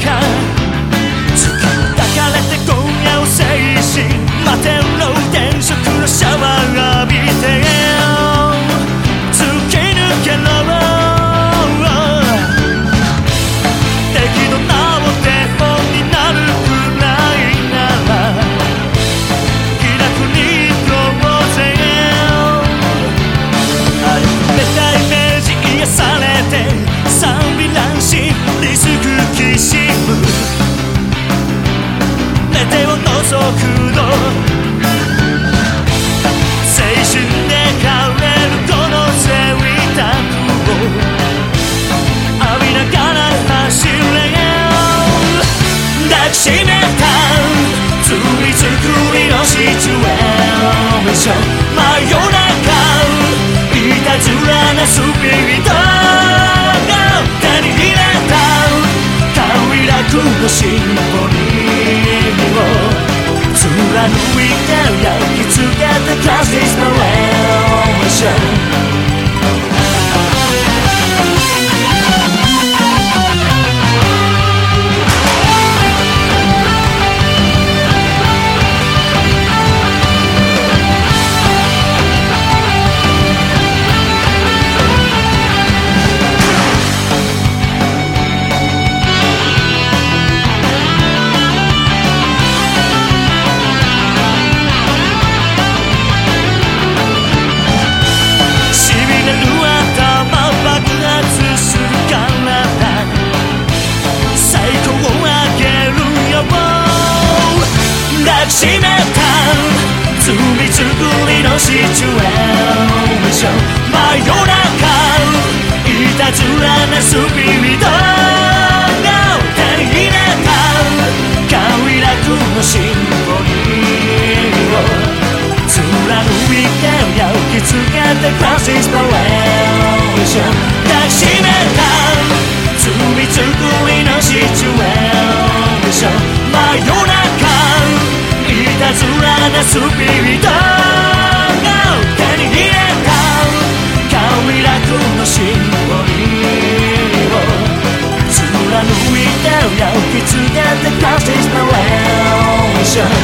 착한 show. 湿った罪作りのシチュエーション真夜中いたずらなスピードトが手に入れた。快楽のシンボリを貫いて焼き付けてクラシスパワー Revolution